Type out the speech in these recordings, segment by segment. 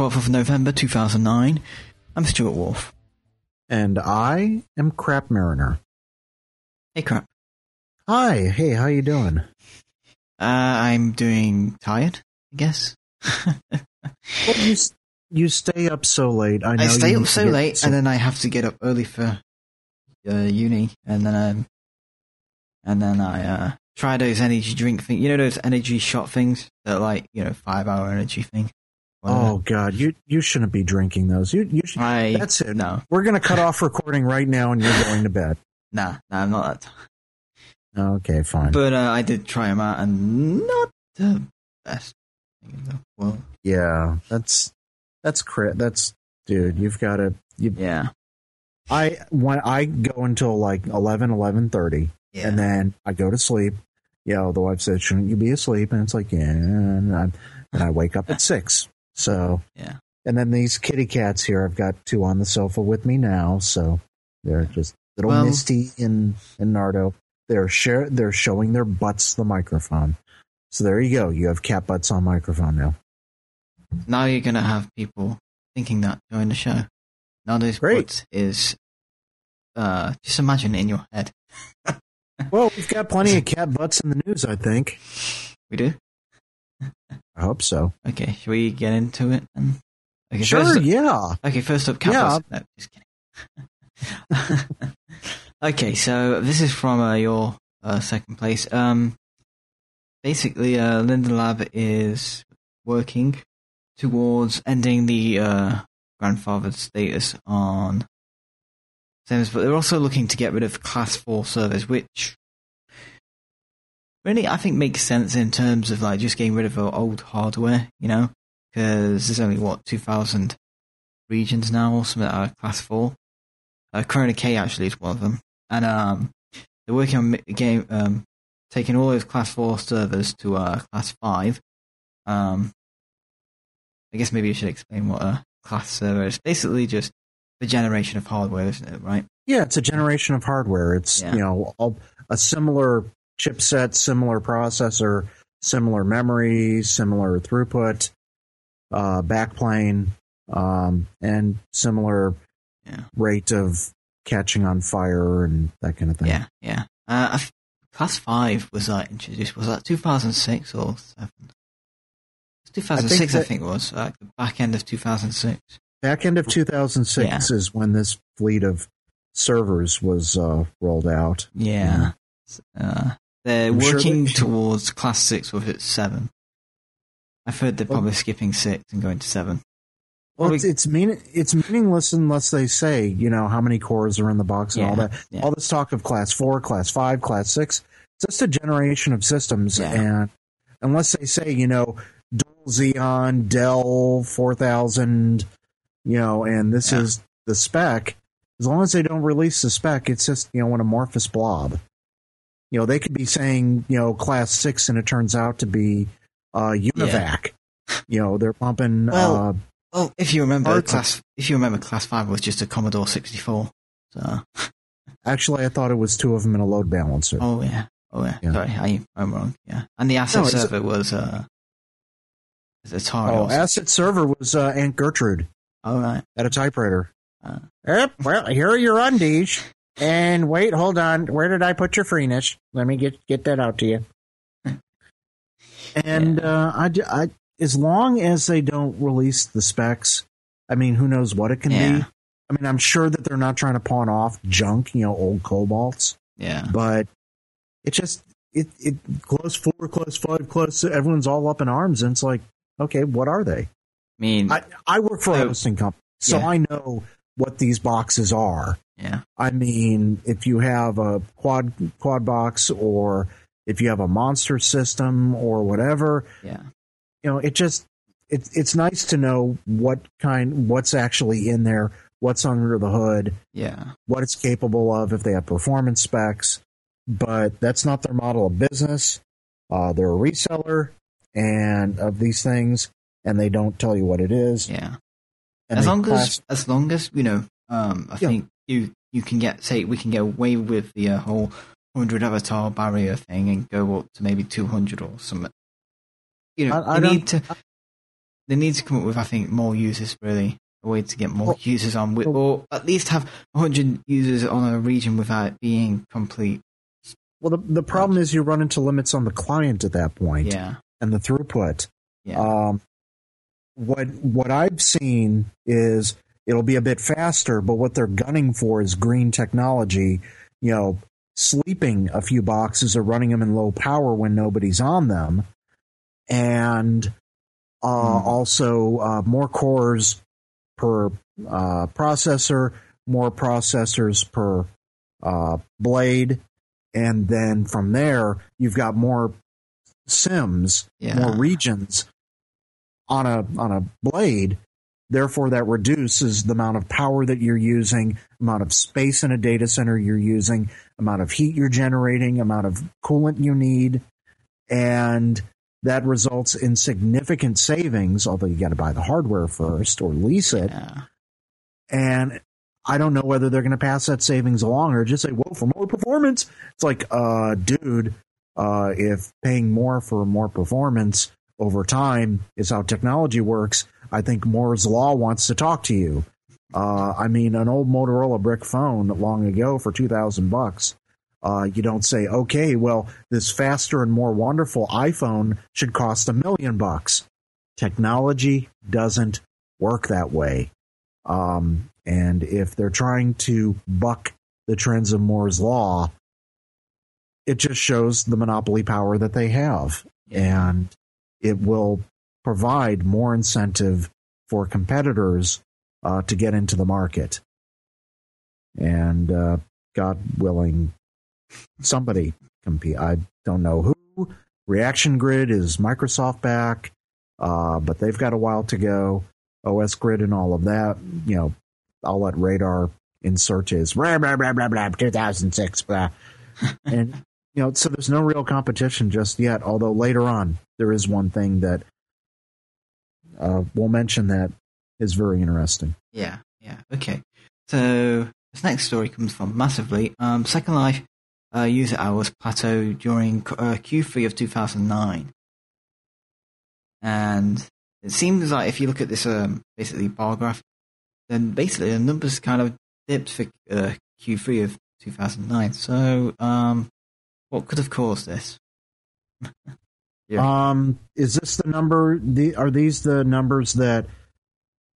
It's the 12th of November 2009. I'm Stuart Wolf. And I am Crap Mariner. Hey, crap. Hi, hey, how you doing? Uh, I'm doing tired, I guess. Well, you you stay up so late. I know I stay up so late, some- and then I have to get up early for uh, uni, and then um, and then I uh, try those energy drink things. You know those energy shot things that like you know five hour energy thing. Oh God, you you shouldn't be drinking those. You you should, I that's it. no, We're gonna cut off recording right now, and you're going to bed. nah, nah, I'm not. Okay, fine. But uh, I did try them out, and not the best thing in the world. yeah, that's that's crit. That's dude. You've got to. You, Yeah, I when I go until like 11, 11.30, yeah. and then I go to sleep. You know, the wife said, "Shouldn't you be asleep?" And it's like, yeah, and I, and I wake up at six. So Yeah. And then these kitty cats here, I've got two on the sofa with me now, so they're just little Well- Misty and and Nardo. They're share they're showing their butts the microphone. So there you go. You have cat butts on microphone now. now you're gonna have people thinking that during the show. Now this Great. butts is uh just imagine it in your head. Well, we've got plenty of cat butts in the news. I think. We do? I hope so. Okay, should we get into it then? Okay, sure. up, Yeah. okay, first up cat Yeah. No, just kidding. okay, so this is from uh, your uh, second place. Um basically uh Linden Lab is working towards ending the uh grandfathered status on Sims, but they're also looking to get rid of class 4 servers, which really I think makes sense in terms of like just getting rid of old hardware, you know, because there's only what 2,000 regions now or something that are class 4. Uh, Corona K actually is one of them, and um, they're working on game um, taking all those class 4 servers to uh, class 5. Um, I guess maybe you should explain what a class server is. Basically, just the generation of hardware, isn't it? Right? Yeah, it's a generation of hardware. It's Yeah. you know all, a similar chipset, similar processor, similar memory, similar throughput, uh, backplane, um, and similar Yeah. rate of catching on fire and that kind of thing. Yeah, yeah. Uh, class five was that introduced? Was that 2006 or seven? 2006, I that- think, it was like the back end of 2006. Back end of 2006 is when this fleet of servers was uh, rolled out. Yeah. Uh, they're I'm sure working they- towards class six with its seven. I've heard they're probably oh. skipping six and going to seven. Well, it's it's mean it's meaningless unless they say you know how many cores are in the box and all that. yeah. All this talk of class four, class five, class six, it's just a generation of systems, Yeah. and unless they say you know dual Xeon, Dell four thousand, you know, and this Yeah. is the spec. As long as they don't release the spec, it's just you know an amorphous blob. You know, they could be saying you know class six, and it turns out to be uh, UNIVAC. You know, they're pumping. Well, uh, Oh, if you remember, class if you remember, class five was just a Commodore 64. So, Actually, I thought it was two of them in a load balancer. oh yeah, oh yeah. Yeah. Sorry, I, I'm wrong. Yeah, and the asset No, server was uh, Atari. Oh, asset server was uh, Aunt Gertrude oh right. at a typewriter. Uh. Yep. Well, here are your undies. And wait, hold on. Where did I put your freeness? Let me get get that out to you. and uh, I, I, as long as they don't release the specs, I mean, who knows what it can Yeah. be. I mean, I'm sure that they're not trying to pawn off junk, you know, old cobalts, Yeah. but it just it it class four, close five, close. Everyone's all up in arms, and it's like, okay, what are they? I mean, I, I work for a hosting company, so Yeah. I know what these boxes are. Yeah. I mean, if you have a quad quad box or if you have a monster system or whatever, Yeah. you know, it just it's it's nice to know what kind what's actually in there, what's under the hood, Yeah. what it's capable of if they have performance specs. But that's not their model of business. Uh, they're a reseller and of these things, and they don't tell you what it is. Yeah. And as long class- as as long as you know, um, I Yeah. think you you can get say we can get away with the uh, whole hundred avatar barrier thing and go up to maybe two hundred or something. You know, I- I they need to they need to come up with, I think, more users really, a way to get more Well- users on, with, or at least have 100 users on a region without it being complete. Well, the, the problem is you run into limits on the client at that point Yeah, and the throughput. yeah, Um, what what I've seen is it'll be a bit faster, but what they're gunning for is green technology. You know, sleeping a few boxes or running them in low power when nobody's on them, and uh, Hmm. also uh, more cores per uh, processor, more processors per uh, blade, and then from there you've got more sims yeah. more regions on a on a blade therefore that reduces the amount of power that you're using amount of space in a data center you're using amount of heat you're generating amount of coolant you need and that results in significant savings although you got to buy the hardware first or lease it yeah. and I don't know whether they're going to pass that savings along or just say, "Well, for more performance." It's like, uh, dude, uh, if paying more for more performance over time is how technology works, I think Moore's law wants to talk to you. Uh, I mean, an old Motorola brick phone long ago for two thousand bucks. Uh, you don't say, "Okay, well, this faster and more wonderful iPhone should cost a million bucks." Technology doesn't work that way. Um, and if they're trying to buck the trends of Moore's law, it just shows the monopoly power that they have. And it will provide more incentive for competitors uh, to get into the market. And uh, God willing, somebody compete. I don't know who. Reaction Grid is Microsoft back, uh, but they've got a while to go. OS Grid and all of that. You know, I'll let Radar insert his blah blah blah blah blah 2006 blah, and you know, so there's no real competition just yet. Although later on there is one thing that uh, we'll mention that is very interesting. Yeah, yeah. Okay. So this next story comes from Massively. Um, Second Life uh, user hours plateau during uh, Q3 of 2009. And it seems like if you look at this um, basically bar graph, then basically the numbers kind of dipped for uh, Q3 of 2009. So um, what could have caused this? Yeah. Um, is this the number? The are these the numbers that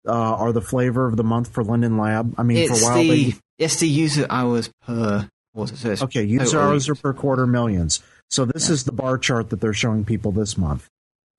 uh, are the flavor of the month for Linden Lab? I mean, for a while the they it's the user hours per quarter. So it's Okay, user hours are per quarter millions. So this Yeah. is the bar chart that they're showing people this month.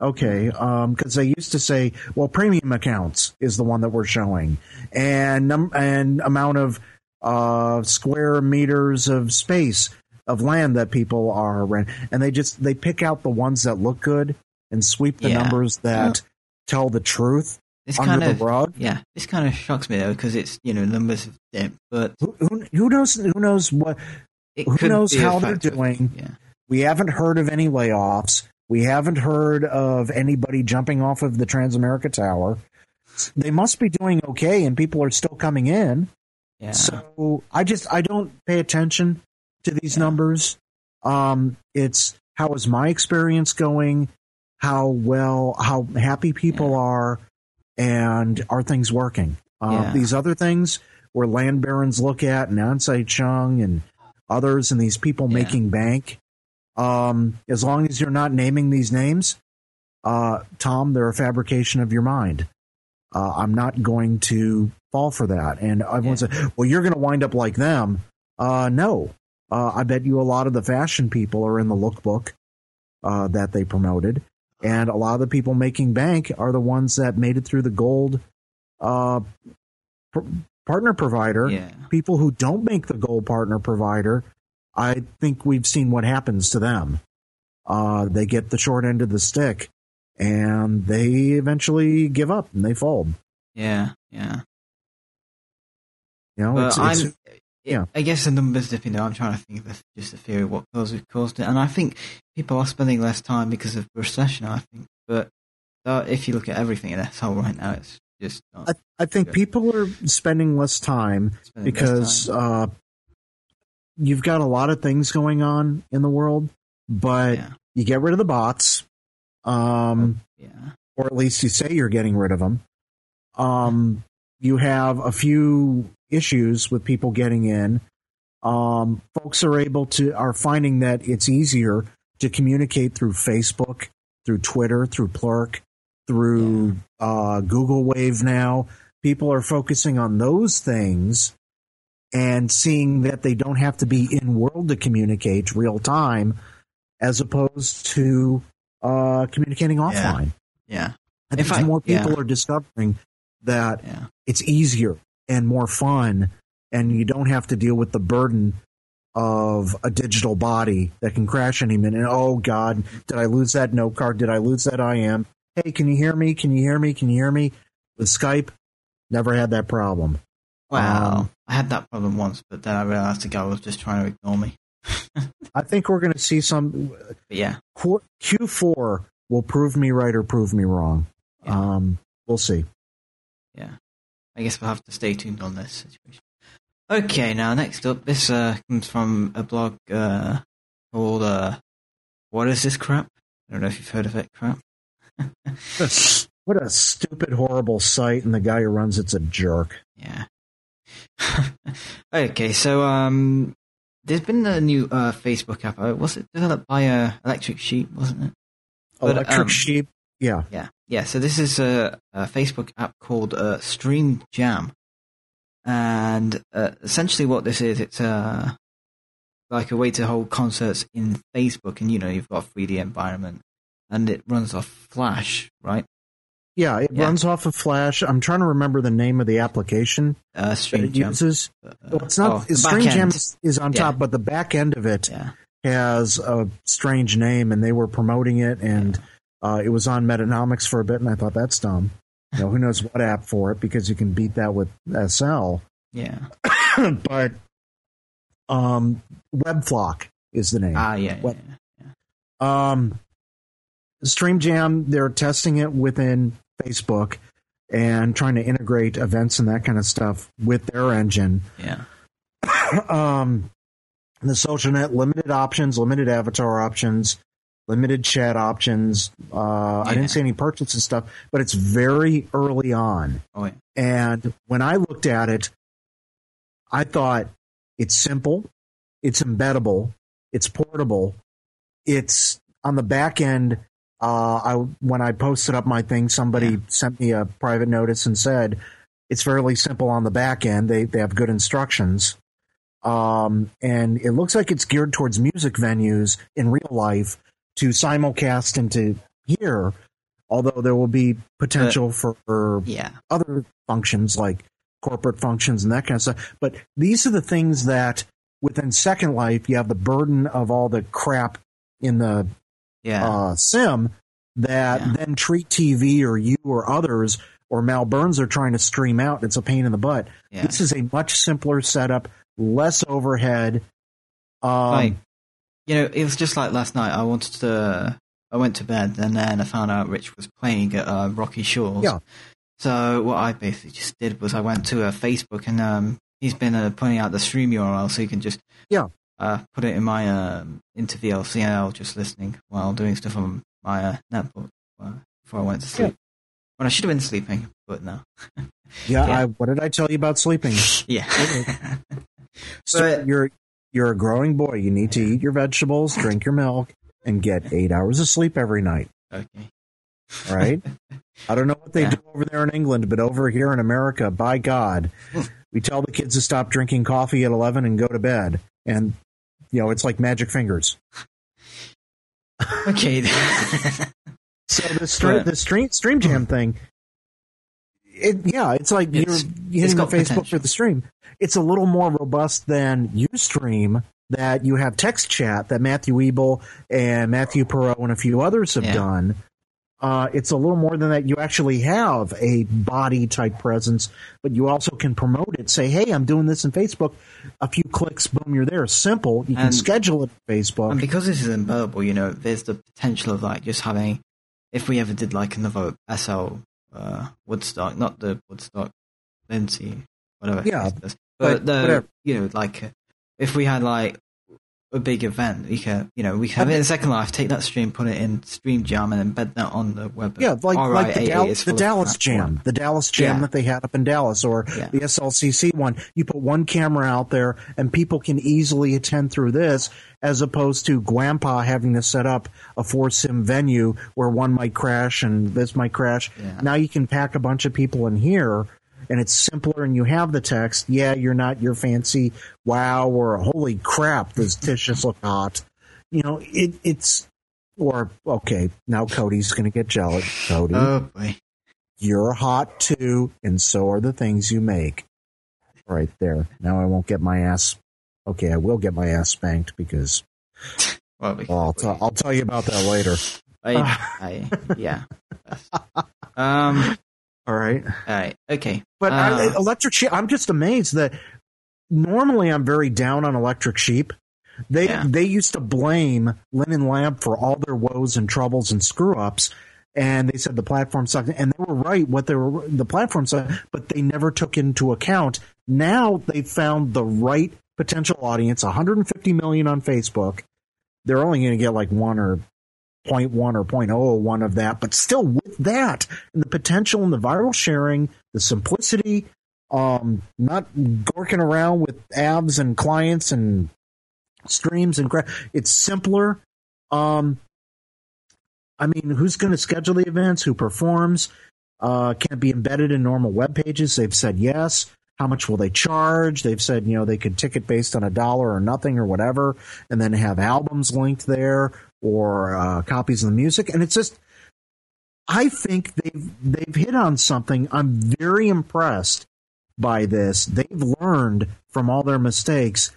Okay, because they used to say, well, premium accounts is the one that we're showing, and num- and amount of uh, square meters of space of land that people are rent, and they just they pick out the ones that look good and sweep the Yeah. numbers that tell the truth This under kind the of rug. yeah, this kind of shocks me though because it's you know numbers have dipped, but Who, who, who knows? Who knows what? it Who knows how they're doing? Yeah, We haven't heard of any layoffs. We haven't heard of anybody jumping off of the Transamerica Tower. They must be doing okay, and people are still coming in. yeah, So I just I don't pay attention to these Yeah. numbers. Um, it's how is my experience going? How well, how happy people Yeah. are, and are things working? Uh. These other things where land barons look at and Anshe Chung and others, and these people making bank. Um, as long as you're not naming these names, uh, Tom, they're a fabrication of your mind. Uh, I'm not going to fall for that. And everyone Yeah. said, well, you're going to wind up like them. Uh, no. Uh, I bet you a lot of the fashion people are in the lookbook uh, that they promoted. And a lot of the people making bank are the ones that made it through the gold uh, pr- partner provider. yeah, People who don't make the gold partner provider, I think we've seen what happens to them. Uh, they get the short end of the stick and they eventually give up and they fold. yeah, yeah. You know, it's, it's, it- yeah. I guess the numbers dipping though. I'm trying to think of the, just a theory of what caused caused it, and I think people are spending less time because of recession. I think, but uh, if you look at everything in this whole right now, it's just not I, I think Yeah. people are spending less time spending less because time. uh, you've got a lot of things going on in the world, but yeah, you get rid of the bots. Um, yeah, or at least you say you're getting rid of them. Um, you have a few issues with people getting in. Um, folks are able to are finding that it's easier to communicate through Facebook, through Twitter, through Plurk, through uh, Google Wave. Now people are focusing on those things and seeing that they don't have to be in world to communicate real time, as opposed to uh, communicating offline. Yeah. I think If I- more people yeah. are discovering that Yeah. it's easier and more fun, and you don't have to deal with the burden of a digital body that can crash any minute. Oh God, did I lose that note card? Did I lose that I am? Hey, can you hear me? Can you hear me? Can you hear me? With Skype, never had that problem. Wow. Um, I had that problem once, but then I realized the guy was just trying to ignore me. I think we're going to see some But yeah, Q- Q4 will prove me right or prove me wrong. Yeah. Um, we'll see. I guess we'll have to stay tuned on this situation. Okay, now next up, this uh, comes from a blog uh, called uh, "What is this crap?" I don't know if you've heard of it. Crap. What a stupid, horrible site, and the guy who runs it's a jerk. Yeah. okay, so um, there's been a new uh, Facebook app. Uh, was it developed by uh, Electric Sheep? Wasn't it? But, Electric um, Sheep, yeah. Yeah, yeah. So this is a, a Facebook app called uh, Stream Jam, and uh, essentially what this is, it's uh, like a way to hold concerts in Facebook, and you know you've got a 3D environment, and it runs off Flash, right? Yeah, it Yeah. runs off of Flash. I'm trying to remember the name of the application Uh, that Stream it Jam. uses. Uh, Well, it's not. oh, Stream Jam is, is on Yeah. top, but the back end of it Yeah, has a strange name, and they were promoting it, and uh, it was on Metanomics for a bit, and I thought that's dumb. You know, who knows what app for it because you can beat that with SL. yeah. but um, WebFlock is the name. Ah, yeah, What- yeah. Um, StreamJam, they're testing it within Facebook and trying to integrate events and that kind of stuff with their engine. yeah. um, the social net, limited options, limited avatar options, limited chat options. Uh, I didn't see any purchases and stuff, but it's very early on. Oh, yeah. And when I looked at it, I thought it's simple, it's embeddable, it's portable, it's on the back end. Uh, I when I posted up my thing, somebody Yeah. sent me a private notice and said it's fairly simple on the back end. They they have good instructions, um, and it looks like it's geared towards music venues in real life to simulcast into here. Although there will be potential for, for Yeah. other functions like corporate functions and that kind of stuff. But these are the things that within Second Life, you have the burden of all the crap in the Yeah. uh, sim that Yeah. then Treet TV or you or others or Mal Burns are trying to stream out. It's a pain in the butt. yeah. This is a much simpler setup, less overhead. Um, like, you know, it was just like last night. I wanted to. I went to bed, and then I found out Rich was playing at uh, Rocky Shores. Yeah. So what I basically just did was I went to uh, Facebook, and um, he's been uh, putting out the stream URL, so you can just Yeah. uh, put it in my um, into VLC, and I was just listening while doing stuff on my uh, netbook uh, before I went to sleep. When I should have been sleeping, but no. yeah, Yeah. I, what did I tell you about sleeping? Yeah. So But- you're you're a growing boy. You need to eat your vegetables, drink your milk, and get eight hours of sleep every night. okay. Right. I don't know what they Yeah. do over there in England, but over here in America, by God, we tell the kids to stop drinking coffee at eleven and go to bed, and you know it's like magic fingers. Okay. So the stream, the stream stream jam thing, it yeah, it's like It's- you're hitting the Facebook potential. for the stream. It's a little more robust than UStream that you have text chat that Matthew Ebel and Matthew Perot and a few others have Yeah. done. Uh, it's a little more than that. You actually have a body type presence, but you also can promote it. Say, hey, I'm doing this in Facebook. A few clicks, boom, you're there. Simple. You can And- schedule it on Facebook. And because this is in embeddable, you know, there's the potential of like just having, if we ever did like another SL uh, Woodstock, not the Woodstock Lindsay, whatever. Yeah, but but the whatever. you know, like if we had like a big event. We could, you know, we could have it in Second Life, take that stream, put it in Stream Jam, and embed that on the web. Yeah, like, like the, Dal- the Dallas Jam, the Dallas Jam Yeah. that they had up in Dallas, or Yeah. the SLCC one. You put one camera out there, and people can easily attend through this, as opposed to Guampa having to set up a four sim venue where one might crash and this might crash. Yeah. Now you can pack a bunch of people in here. And it's simpler, and you have the text. Yeah, you're not your fancy wow or holy crap. Does Tishus look hot? You know, it, it's or okay. Now Cody's going to get jealous. Cody, Oh boy. you're hot too, and so are the things you make. Right there. Now I won't get my ass. Okay, I will get my ass spanked because Well, we well, I'll, t- I'll tell you about that later. I, I, yeah. um. All right. All right. Okay. But Uh, I, electric sheep, I'm just amazed that normally I'm very down on electric sheep. They Yeah. they used to blame Linden Lab for all their woes and troubles and screw ups, and they said the platform sucked, and they were right. What they were the platform sucked, but they never took into account. Now they found the right potential audience, 150 million on Facebook. They're only going to get like one or 0.1 or 0.001 of that, but still with that and the potential and the viral sharing, the simplicity, um, not gorking around with abs and clients and streams and. It's simpler. Um, I mean, who's going to schedule the events? Who performs? Uh, can it be embedded in normal web pages? They've said yes. How much will they charge? They've said, you know, they could ticket based on a dollar or nothing or whatever, and then have albums linked there or uh, copies of the music. And it's just, I think they've they've hit on something. I'm very impressed by this. They've learned from all their mistakes.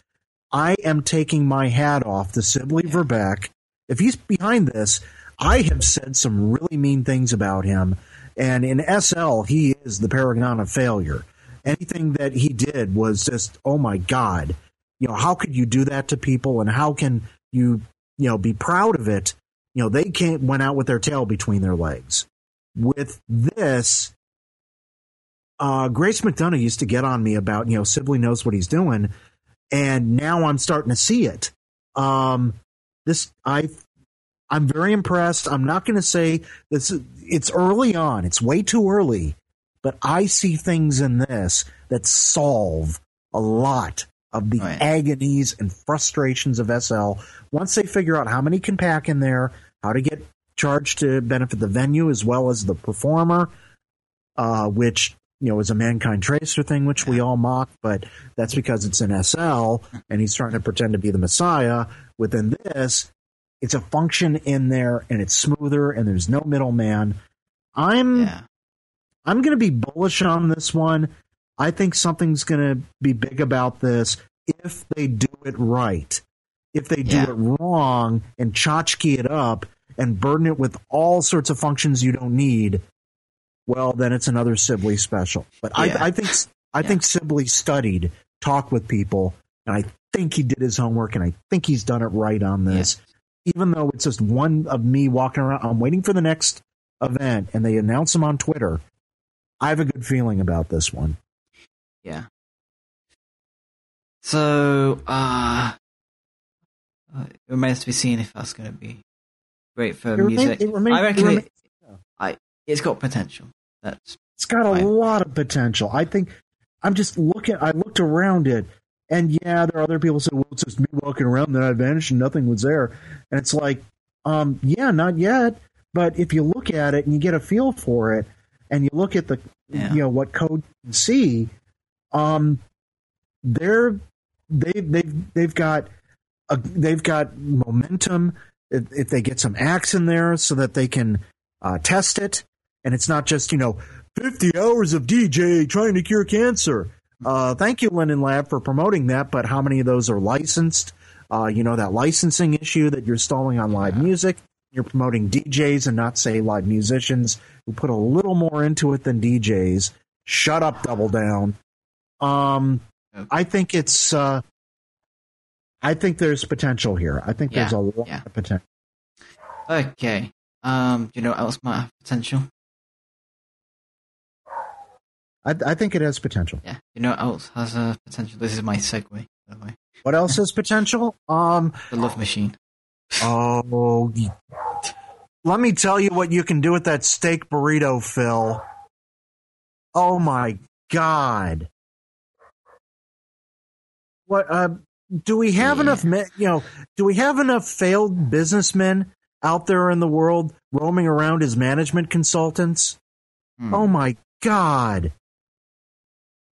I am taking my hat off to Sibley Verbeck. If he's behind this, I have said some really mean things about him. And in SL, he is the paragon of failure. Anything that he did was just, oh my God. You know, how could you do that to people and how can you, you know, be proud of it? You know, they came, went out with their tail between their legs. With this, uh, Grace McDunnough used to get on me about, you know, Sibley knows what he's doing. And now I'm starting to see it. Um, this, I, I'm very impressed. I'm not going to say this, it's early on. It's way too early, but I see things in this that solve a lot of the Right. agonies and frustrations of SL. Once they figure out how many can pack in there, how to get charged to benefit the venue as well as the performer, uh, which you know is a Mankind Tracer thing, which we all mock, but that's because it's an SL and he's trying to pretend to be the Messiah. Within this, it's a function in there and it's smoother and there's no middleman. I'm Yeah. I'm going to be bullish on this one. I think something's going to be big about this if they do it right. If they do Yeah. it wrong and tchotchke it up and burden it with all sorts of functions you don't need, well, then it's another Sibley special. But Yeah. I, I think I Yeah. think Sibley studied, talked with people, and I think he did his homework, and I think he's done it right on this. Even though it's just one of me walking around, I'm waiting for the next event, and they announce him on Twitter. I have a good feeling about this one. Yeah. So, uh, uh, it remains to be seen if that's going to be great for It music. it remain- I reckon it it, remain- I, it's got potential. That's It's got a lot of potential. I think I'm just looking. I looked around it, and yeah, there are other people who say, "Well, it's just me walking around, then I vanished, and nothing was there." And it's like, um, yeah, not yet. But if you look at it and you get a feel for it, and you look at the, Yeah. you know, what code can see, um, they're they they've they've got a, they've got momentum. If, if they get some acts in there so that they can uh, test it, and it's not just you know 50 hours of DJ trying to cure cancer. Uh, thank you, Linden Lab, for promoting that. But how many of those are licensed? Uh, you know that licensing issue that you're stalling on live music. You're promoting DJs and not say live musicians who put a little more into it than DJs. Shut up, double down. Um, I think it's. Uh, I think there's potential here. I think there's a lot yeah. of potential. okay. Um, do you know what else might have potential? I, I think it has potential. Yeah. You know what else has a potential? This is my segue, by the way. What else has potential? Um, The Love Machine. oh, let me tell you what you can do with that steak burrito, Phil. Oh my God. What, uh, do we have Yeah. enough, you know, do we have enough failed businessmen out there in the world roaming around as management consultants? Hmm. Oh my God.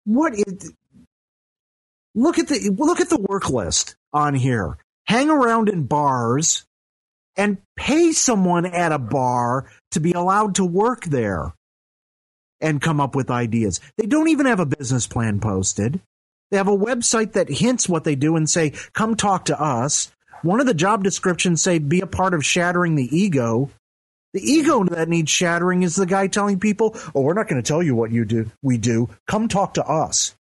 What is Look at the look at the work list on here. Hang around in bars and pay someone at a bar to be allowed to work there and come up with ideas. They don't even have a business plan posted. They have a website that hints what they do and say, "Come talk to us." One of the job descriptions say, "Be a part of shattering the ego." The ego that needs shattering is the guy telling people, "Oh, we're not going to tell you what you do. We do. Come talk to us."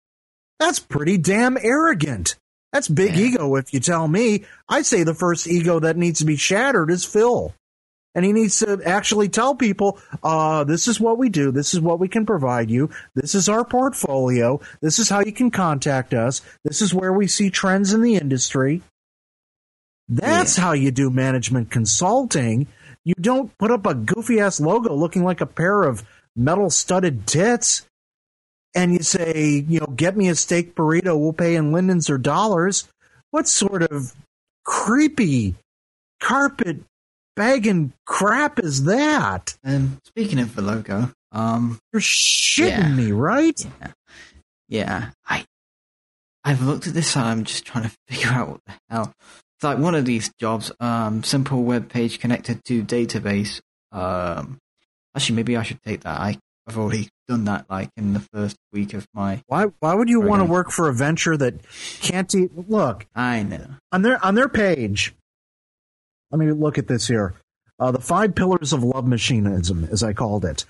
That's pretty damn arrogant. That's big Yeah. ego, if you tell me. I say the first ego that needs to be shattered is Phil. And he needs to actually tell people, uh, this is what we do. This is what we can provide you. This is our portfolio. This is how you can contact us. This is where we see trends in the industry. That's how you do management consulting. You don't put up a goofy ass logo looking like a pair of metal studded tits and you say, you know, get me a steak burrito, we'll pay in lindens or dollars. What sort of creepy carpet bagging crap is that? And speaking of the logo, um, You're shitting Yeah. me, right? yeah, yeah, I, I've looked at this and I'm just trying to figure out what the hell. It's like one of these jobs, um, simple web page connected to database. Um, actually, maybe I should take that. I, I've already done that, like in the first week of my. Why why would you want to work for a venture that can't e- look I know. on their on their page? Let me look at this here. Uh, the five pillars of love machinism, as I called it.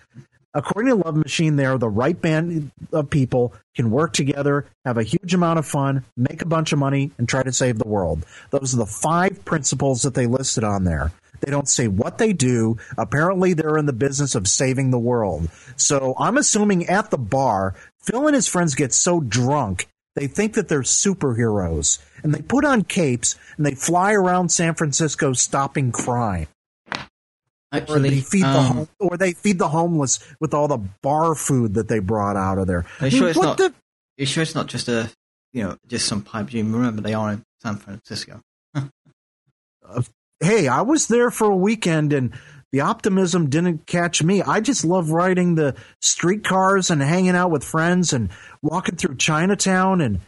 According to Love Machine, they are the right band of people can work together, have a huge amount of fun, make a bunch of money, and try to save the world. Those are the five principles that they listed on there. They don't say what they do. Apparently, they're in the business of saving the world. So I'm assuming at the bar, Phil and his friends get so drunk they think that they're superheroes, and they put on capes and they fly around San Francisco stopping crime or they feed the um, home, or they feed the homeless with all the bar food that they brought out of there. Are you sure it's What not? the- You sure it's not just a, you know, just some pipe dream? Remember, they are in San Francisco. hey, I was there for a weekend and the optimism didn't catch me. I just love riding the streetcars and hanging out with friends and walking through Chinatown and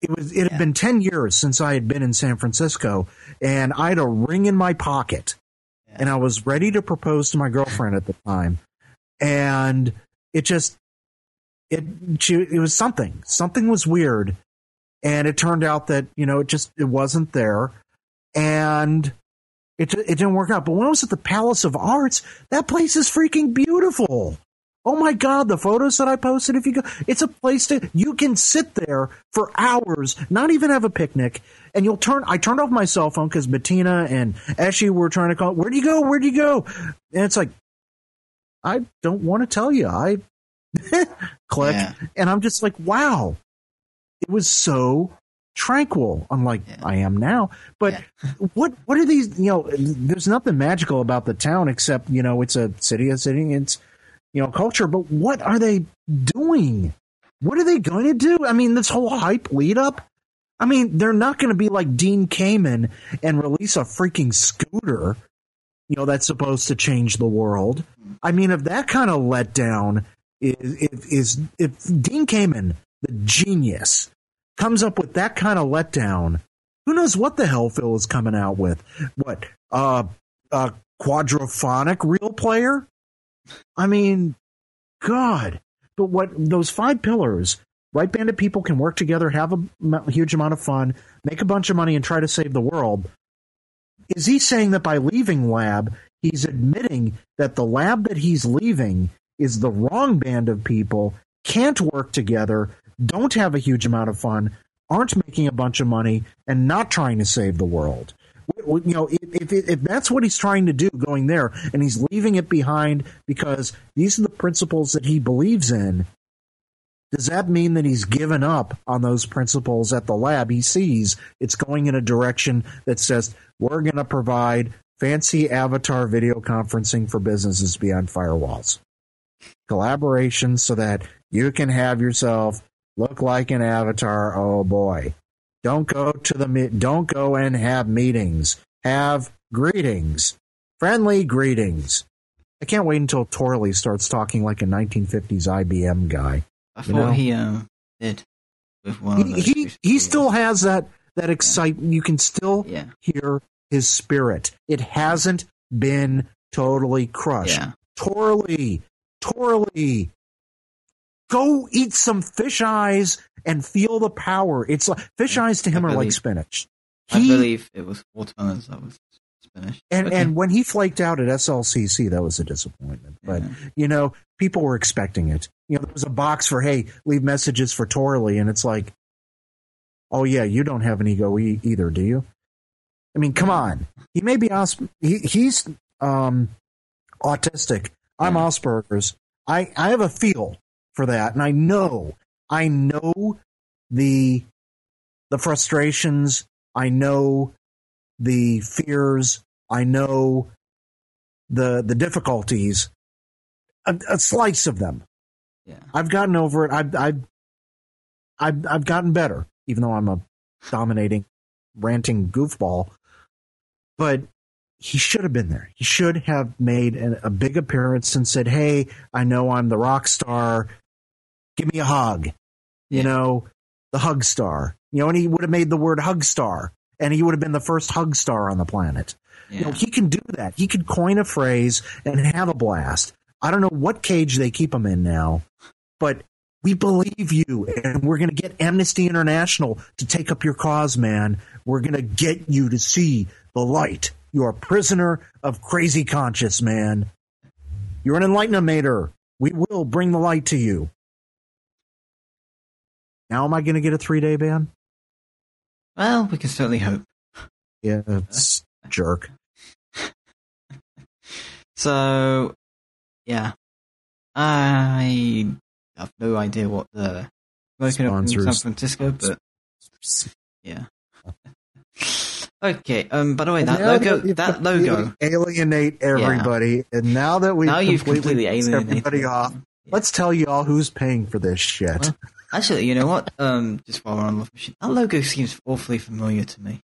it was it had Yeah. been 10 years since I had been in San Francisco and I had a ring in my pocket Yeah. and I was ready to propose to my girlfriend at the time and it just it she, it was something something was weird and it turned out that you know it just it wasn't there and it it didn't work out. But when I was at the Palace of Arts, that place is freaking beautiful. Oh my god, the photos that I posted if you go it's a place to you can sit there for hours, not even have a picnic, and you'll turn I turned off my cell phone because Bettina and Eshy were trying to call where do you go? where do you go? And it's like I don't want to tell you. I click Yeah. and I'm just like, wow. It was so tranquil, unlike Yeah. I am now. But Yeah. what what are these? You know, there's nothing magical about the town except you know it's a city, a city, it's you know culture. But what are they doing? What are they going to do? I mean, this whole hype lead up. I mean, they're not going to be like Dean Kamen and release a freaking scooter. You know that's supposed to change the world. I mean, if that kind of letdown is if is if Dean Kamen, the genius, comes up with that kind of letdown, who knows what the hell Phil is coming out with? What uh, a quadraphonic real player? I mean, God. But what those five pillars, right banded people can work together, have a huge amount of fun, make a bunch of money, and try to save the world. Is he saying that by leaving lab, he's admitting that the lab that he's leaving is the wrong band of people, can't work together, don't have a huge amount of fun, aren't making a bunch of money, and not trying to save the world? You know, if, if, if that's what he's trying to do going there, and he's leaving it behind because these are the principles that he believes in, does that mean that he's given up on those principles at the lab? He sees it's going in a direction that says we're going to provide fancy avatar video conferencing for businesses beyond firewalls. Collaboration so that you can have yourself look like an avatar. Oh boy. Don't go to the don't go and have meetings. Have greetings. Friendly greetings. I can't wait until Torley starts talking like a 1950s IBM guy. I thought know? he um, did with one. He he, he still has that that excitement. Yeah. You can still yeah. hear his spirit. It hasn't been totally crushed. Yeah. Torley, Torley, go eat some fish eyes and feel the power. It's like fish eyes to him are like spinach. He, I believe it was watermelons that was spinach. And okay. and when he flaked out at SLCC, that was a disappointment. But yeah. you know, people were expecting it. You know, there was a box for hey, leave messages for Torley, and it's like, oh yeah, you don't have an ego e- either, do you? I mean, come on. He may be os- he, he's um, autistic. I'm yeah. Asperger's. I I have a feel for that, and I know I know the the frustrations. I know the fears. I know the the difficulties. A, a slice of them. Yeah. I've gotten over it. I've I've I've, I've gotten better, even though I'm a dominating, ranting goofball. But he should have been there. He should have made a, a big appearance and said, "Hey, I know I'm the rock star. Give me a hug." You know, the hug star. You know, and he would have made the word hug star and he would have been the first hug star on the planet. Yeah. You know, he can do that. He could coin a phrase and have a blast. I don't know what cage they keep him in now, but we believe you and we're going to get Amnesty International to take up your cause, man. We're going to get you to see the light. You're a prisoner of crazy conscience, man. You're an enlightener. We will bring the light to you. Now, am I going to get a three day ban? Well, we can certainly hope. Yeah, jerk. So, yeah, I have no idea what the smoking up in San Francisco, but yeah. okay. Um. By the way, that logo. That logo. Alienate everybody, yeah. and now that we now you've completely alienated everybody off, yeah. let's tell you all who's paying for this shit. Well, Actually, you know what? Um, just while we're on Love Machine, that logo seems awfully familiar to me.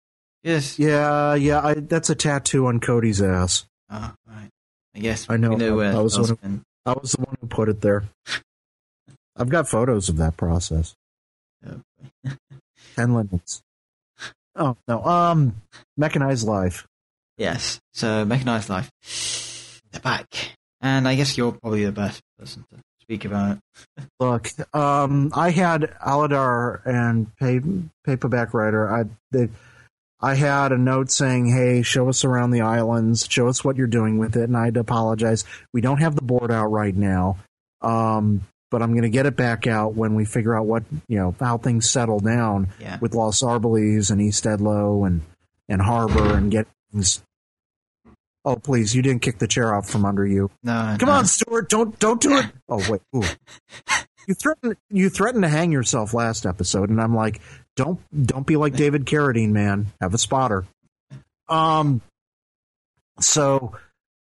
Yes. Yeah, yeah. I, that's a tattoo on Cody's ass. Ah, oh, right. I guess I know. know I, I was one I was the one who put it there. I've got photos of that process. Oh, Ten limits. Oh no. Um, mechanized life. Yes. So mechanized life. They're back, and I guess you're probably the best person to speak about it. Look, um, I had Aladar and pay, paperback writer. I they, I had a note saying, "Hey, show us around the islands. Show us what you're doing with it." And I had to apologize. We don't have the board out right now, um, but I'm going to get it back out when we figure out what you know how things settle down yeah. with Los Arbolés and East Edlo and and Harbor and get things Oh, please! You didn't kick the chair out from under you. No, come no. on, Stuart! Don't don't do it. Oh wait, Ooh. you threatened you threatened to hang yourself last episode, and I'm like, don't don't be like David Carradine, man. Have a spotter. Um. So,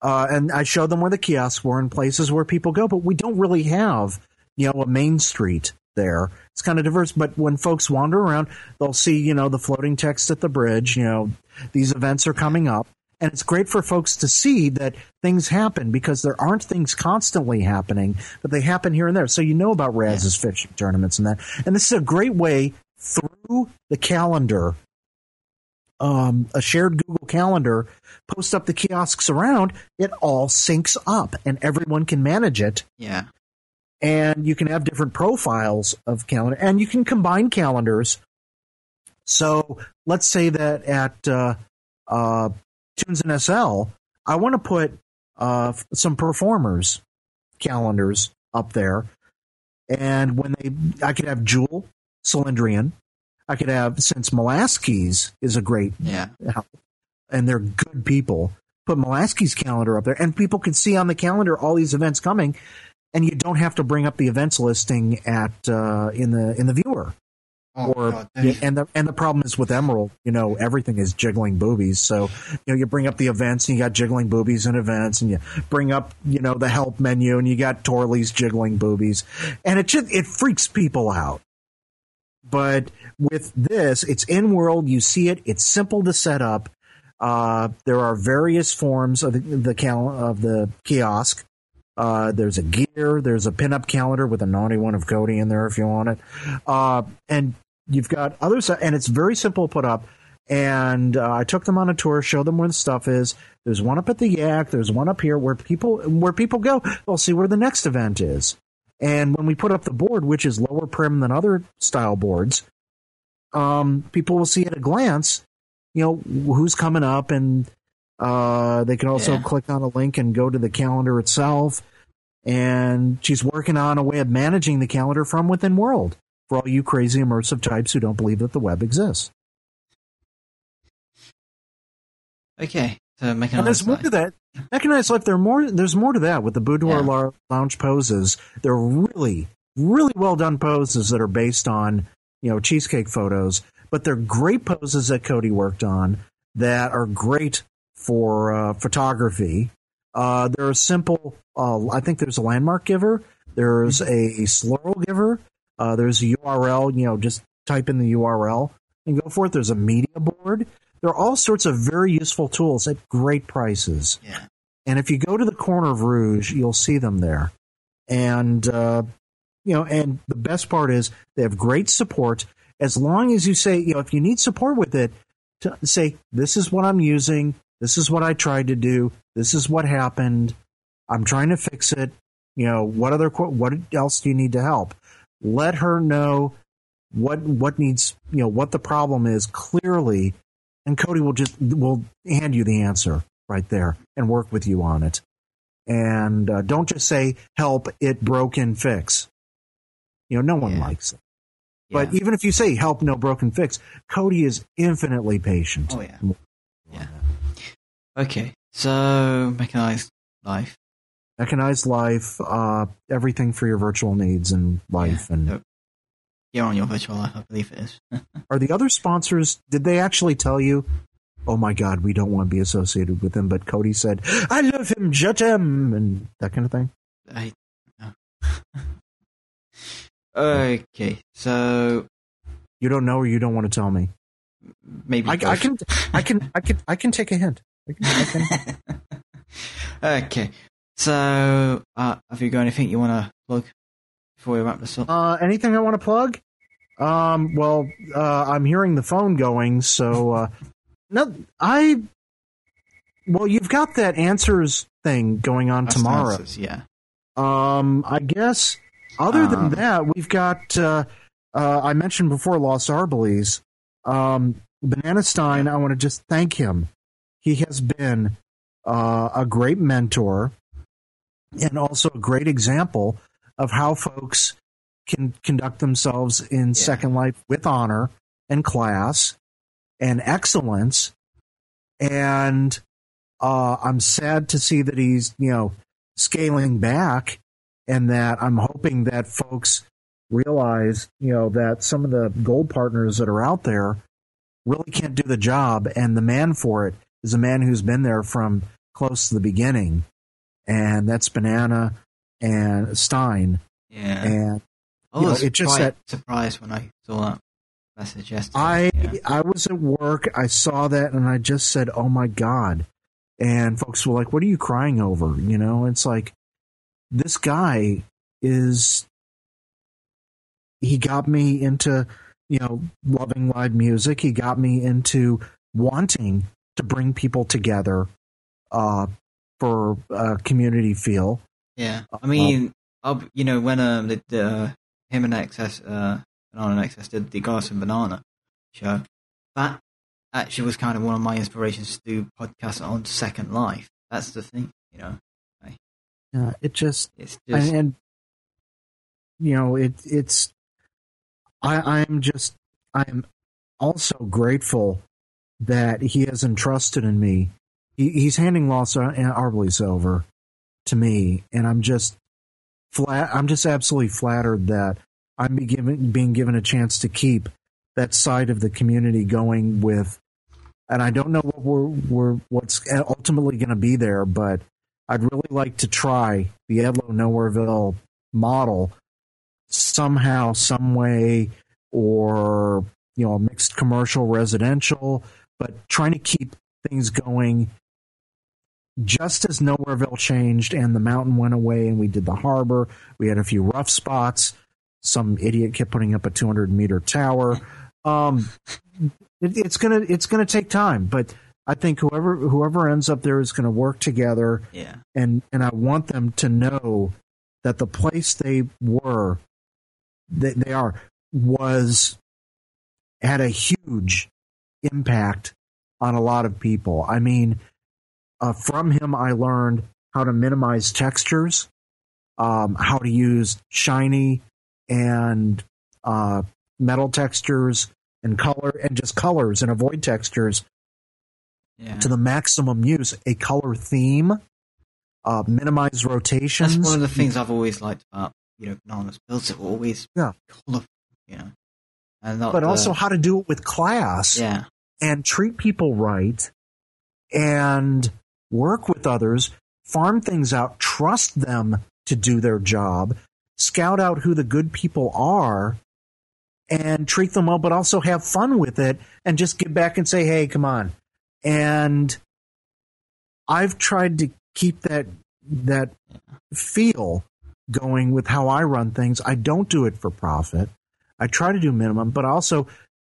uh, and I showed them where the kiosks were in places where people go, but we don't really have, you know, a main street there. It's kind of diverse, but when folks wander around, they'll see, you know, the floating text at the bridge. You know, these events are coming up and it's great for folks to see that things happen because there aren't things constantly happening, but they happen here and there. So you know about Raz's yeah. fishing tournaments and that. And this is a great way through the calendar, um, a shared Google calendar, post up the kiosks around, it all syncs up and everyone can manage it. Yeah. And you can have different profiles of calendar and you can combine calendars. So let's say that at, uh, uh, Tunes in SL, I want to put uh, some performers calendars up there. And when they, I could have Jewel, Cylindrian. I could have, since Molaskey's is a great, yeah, and they're good people, put Molaskey's calendar up there and people can see on the calendar all these events coming. and you don't have to bring up the events listing at uh, in the in the viewer. Oh, or God, and the and the problem is with Emerald, you know, everything is jiggling boobies. So you know, you bring up the events and you got jiggling boobies and events, and you bring up you know the help menu and you got Torley's jiggling boobies, and it just it freaks people out. But with this, it's in world. You see it. It's simple to set up. Uh, there are various forms of the, the cal- of the kiosk. Uh, there's a gear. There's a pinup calendar with a naughty one of Cody in there if you want it. Uh, and you've got others, and it's very simple to put up. And uh, I took them on a tour, showed them where the stuff is. There's one up at the Yak. There's one up here where people where people go. They'll see where the next event is. And when we put up the board, which is lower prim than other style boards, um, people will see at a glance, you know, who's coming up, and uh, they can also Yeah. click on a link and go to the calendar itself. And she's working on a way of managing the calendar from within World for all you crazy immersive types who don't believe that the web exists. Okay, so And there's more to that. Mechanized Life, there are more. There's more to that with the boudoir Yeah. lounge poses. They're really, really well done poses that are based on you know cheesecake photos, but they're great poses that Cody worked on that are great for uh, photography. Uh, there are simple. Uh, I think there's a landmark giver. There's a slurl giver. Uh, there's a URL. You know, just type in the URL and go for it. There's a media board. There are all sorts of very useful tools at great prices. Yeah. And if you go to the corner of Rouge, you'll see them there. And, uh, you know, and the best part is they have great support. As long as you say, you know, if you need support with it, to say, this is what I'm using. This is what I tried to do. This is what happened. I'm trying to fix it. You know, what other, qu- what else do you need to help? Let her know what, what needs, you know, what the problem is clearly. And Cody will just, will hand you the answer right there and work with you on it. And uh, don't just say, help, it broken fix. You know, no one Yeah. likes it. yeah. But even if you say help, no broken fix, Cody is infinitely patient. Oh, yeah. Yeah. Okay, so mechanized life. Mechanized life, uh, everything for your virtual needs in life. Yeah. And. You're on your virtual life, I believe it is. are the other sponsors, did they actually tell you, oh my God, we don't want to be associated with him? But Cody said, I love him, judge him, and that kind of thing. I, no. okay, so You don't know or you don't want to tell me. maybe I, I can, I can, I can, I can take a hint. I can, I can, okay, so uh, have you got anything you want to plug before we wrap this up? Uh, anything I want to plug? Um, well, uh, I'm hearing the phone going, so uh, no, I. Well, you've got that answers thing going on That's tomorrow. answers, yeah. Um, I guess other than Um, that, we've got. Uh, uh, I mentioned before Los Arbelies. Um, Banana Stein. I want to just thank him. He has been uh, a great mentor and also a great example of how folks can conduct themselves in Second Life with honor and class and excellence. And uh, I'm sad to see that he's, you know, scaling back and that I'm hoping that folks realize, you know, that some of the gold partners that are out there really can't do the job. And the man for it is a man who's been there from close to the beginning. And that's Banana and Stein. Yeah. And I you know, was it just that- surprised when I saw that message yesterday. I yeah. I was at work, I saw that and I just said, "Oh my god." And folks were like, "What are you crying over?" You know, it's like this guy is he got me into, you know, loving live music. He got me into wanting to bring people together uh for a community feel. Yeah, I mean, I'll, you know, when um, the, the uh, him and XS, uh, Banana and XS did the Glass and Banana show, that actually was kind of one of my inspirations to do podcasts on Second Life. That's the thing, you know. Uh, it just It's just and, and you know it it's i i'm just i'm also grateful that he has entrusted in me he, he's handing Los Arbelies over to me and i'm just flat. I'm just absolutely flattered that I'm be given, being given a chance to keep that side of the community going with. And I don't know what we're, we're what's ultimately going to be there, but I'd really like to try the Edlo Nowhereville model somehow, some way, or you know, mixed commercial residential, but trying to keep things going just as Nowhereville changed and the mountain went away and we did the harbor, we had a few rough spots. Some idiot kept putting up a 200 meter tower. Um, it, it's gonna it's gonna take time, but I think whoever whoever ends up there is going to work together. Yeah. And and I want them to know that the place they were, they, they are, was had a huge impact on a lot of people. I mean, uh, from him, I learned how to minimize textures, um, how to use shiny and uh, metal textures and color and just colors and avoid textures Yeah. to the maximum use. A color theme, uh, minimize rotations. That's one of the things I've always liked about you know bananas builds. It always Yeah. colourful, you know, and but the- also how to do it with class yeah, and treat people right and work with others, farm things out, trust them to do their job, scout out who the good people are, and treat them well, but also have fun with it and just get back and say, hey, come on. And I've tried to keep that that feel going with how I run things. I don't do it for profit. I try to do minimum, but also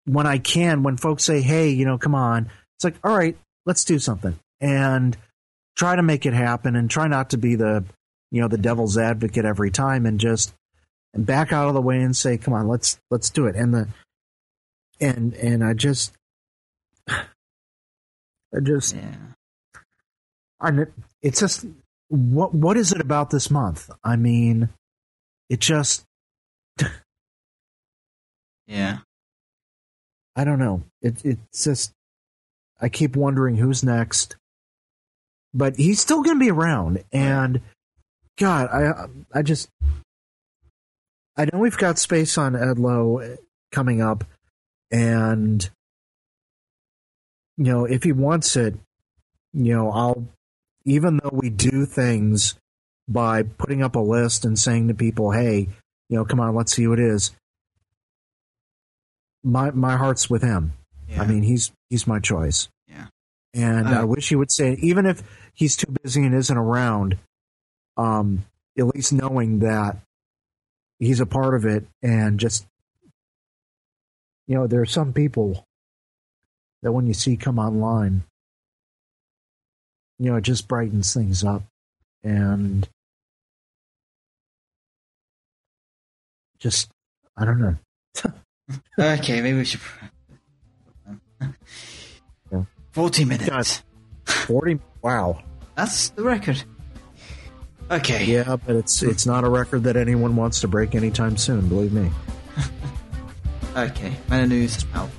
when I can, when folks say, "Hey, you know, come on," it's like, "All right, let's do something," and try to make it happen, and try not to be the, you know, the devil's advocate every time, and just back out of the way and say, "Come on, let's let's do it." And the and and I just, I just, yeah. I it's just what what is it about this month? I mean, it just Yeah. I don't know. It it's just I keep wondering who's next. But he's still going to be around and god, I I just I know we've got space on Edlo coming up and you know, if he wants it, you know, I'll even though we do things by putting up a list and saying to people, "Hey, you know, come on, let's see who it is." My my heart's with him. yeah. I mean, he's he's my choice. Yeah. And Uh, I wish he would say, even if he's too busy and isn't around, um, at least knowing that he's a part of it, and just you know, there are some people that when you see come online, you know, it just brightens things up, and just I don't know. okay, maybe we should. Yeah. Forty minutes. God. Forty. Wow. That's the record. Okay. Yeah, but it's it's not a record that anyone wants to break anytime soon. Believe me. Okay. Meta news is out.